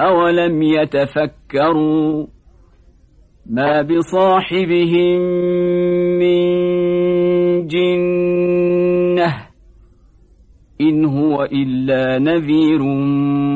أولم يتفكروا ما بصاحبهم من جنة إن هو إلا نذير مبين